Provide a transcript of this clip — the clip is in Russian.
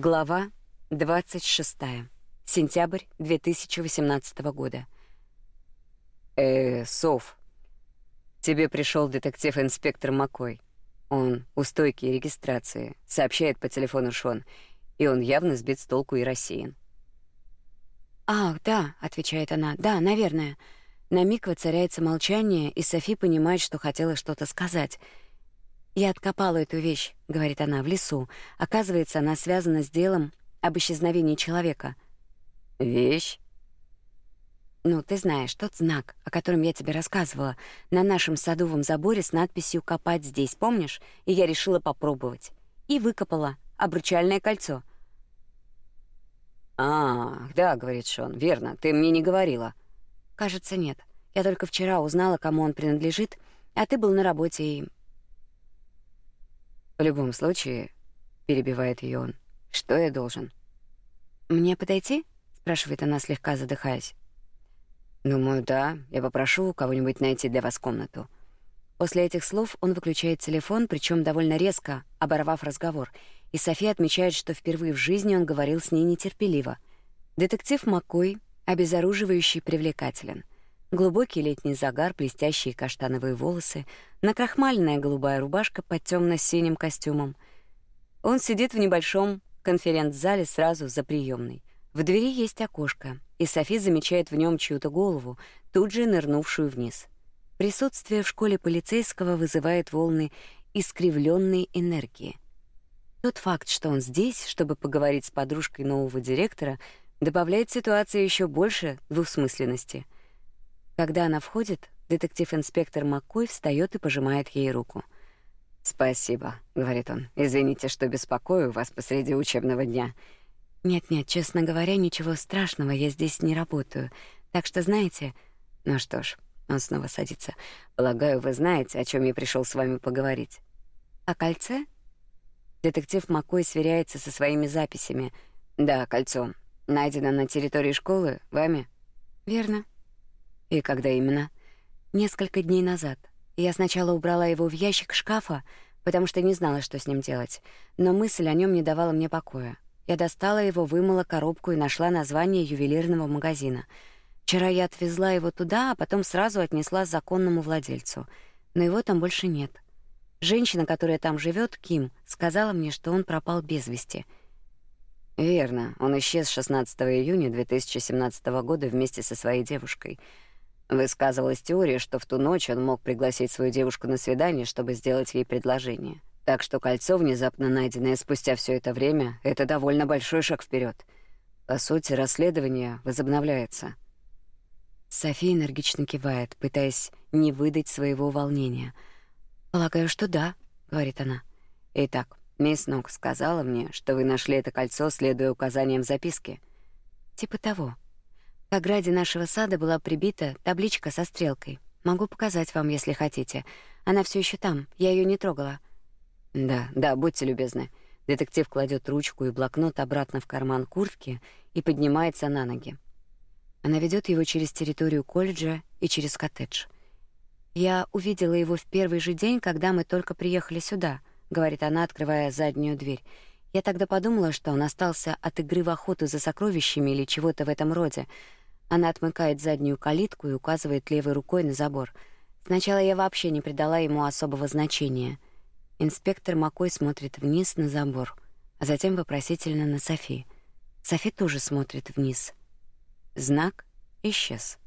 Глава 26. Сентябрь 2018 года. Э, Соф. Тебе пришел детектив-инспектор Макой. Он у стойки регистрации, сообщает по телефону Шон, и он явно сбит с толку и рассеян. «Ах, да», — отвечает она, — «да, наверное». На миг воцаряется молчание, и Софи понимает, что хотела что-то сказать — «Я откопала эту вещь», — говорит она, — «в лесу. Оказывается, она связана с делом об исчезновении человека». «Вещь?» «Ну, ты знаешь, тот знак, о котором я тебе рассказывала, на нашем садовом заборе с надписью «Копать здесь», помнишь? И я решила попробовать. И выкопала обручальное кольцо». «А, да», — говорит Шон, — «верно, ты мне не говорила». «Кажется, нет. Я только вчера узнала, кому он принадлежит, а ты был на работе и в любом случае, перебивает ее он. Что я должен? Мне подойти? спрашивает она, слегка задыхаясь. Думаю, да. Я попрошу кого-нибудь найти для вас комнату. После этих слов он выключает телефон, причем довольно резко, оборвав разговор. И София отмечает, что впервые в жизни он говорил с ней нетерпеливо. Детектив Маккой обезоруживающий привлекателен. Глубокий летний загар, блестящие каштановые волосы, накрахмаленная голубая рубашка под темно синим костюмом. Он сидит в небольшом конференц-зале сразу за приемной. В двери есть окошко, и Софи замечает в нем чью-то голову, тут же нырнувшую вниз. Присутствие в школе полицейского вызывает волны искривленной энергии. Тот факт, что он здесь, чтобы поговорить с подружкой нового директора, добавляет ситуации еще больше двусмысленности — когда она входит, детектив-инспектор Маккой встает и пожимает ей руку. «Спасибо», — говорит он. «Извините, что беспокою вас посреди учебного дня». «Нет-нет, честно говоря, ничего страшного, я здесь не работаю. Так что, знаете...» «Ну что ж», — он снова садится. «Полагаю, вы знаете, о чем я пришел с вами поговорить». «О кольце?» Детектив Маккой сверяется со своими записями. «Да, кольцо. Найдено на территории школы вами?» «Верно». И когда именно? Несколько дней назад. Я сначала убрала его в ящик шкафа, потому что не знала, что с ним делать, но мысль о нем не давала мне покоя. Я достала его, вымыла коробку и нашла название ювелирного магазина. Вчера я отвезла его туда, а потом сразу отнесла законному владельцу. Но его там больше нет. Женщина, которая там живет, Ким, сказала мне, что он пропал без вести. Верно, он исчез 16 июня 2017 года вместе со своей девушкой — Высказывалась теория, что в ту ночь он мог пригласить свою девушку на свидание, чтобы сделать ей предложение. Так что кольцо, внезапно найденное спустя все это время, это довольно большой шаг вперед. По сути, расследование возобновляется. София энергично кивает, пытаясь не выдать своего волнения. «Полагаю, что да», — говорит она. «Итак, мисс Нок сказала мне, что вы нашли это кольцо, следуя указаниям в записке». «Типа того», к ограде нашего сада была прибита табличка со стрелкой. Могу показать вам, если хотите. Она все еще там. Я ее не трогала. Да, да, будьте любезны. Детектив кладет ручку и блокнот обратно в карман куртки и поднимается на ноги. Она ведет его через территорию колледжа и через коттедж. Я увидела его в первый же день, когда мы только приехали сюда, говорит она, открывая заднюю дверь. Я тогда подумала, что он остался от игры в охоту за сокровищами или чего-то в этом роде. Она отмыкает заднюю калитку и указывает левой рукой на забор. Сначала я вообще не придала ему особого значения. Инспектор Макой смотрит вниз на забор, а затем вопросительно на Софи. Софи тоже смотрит вниз. Знак исчез.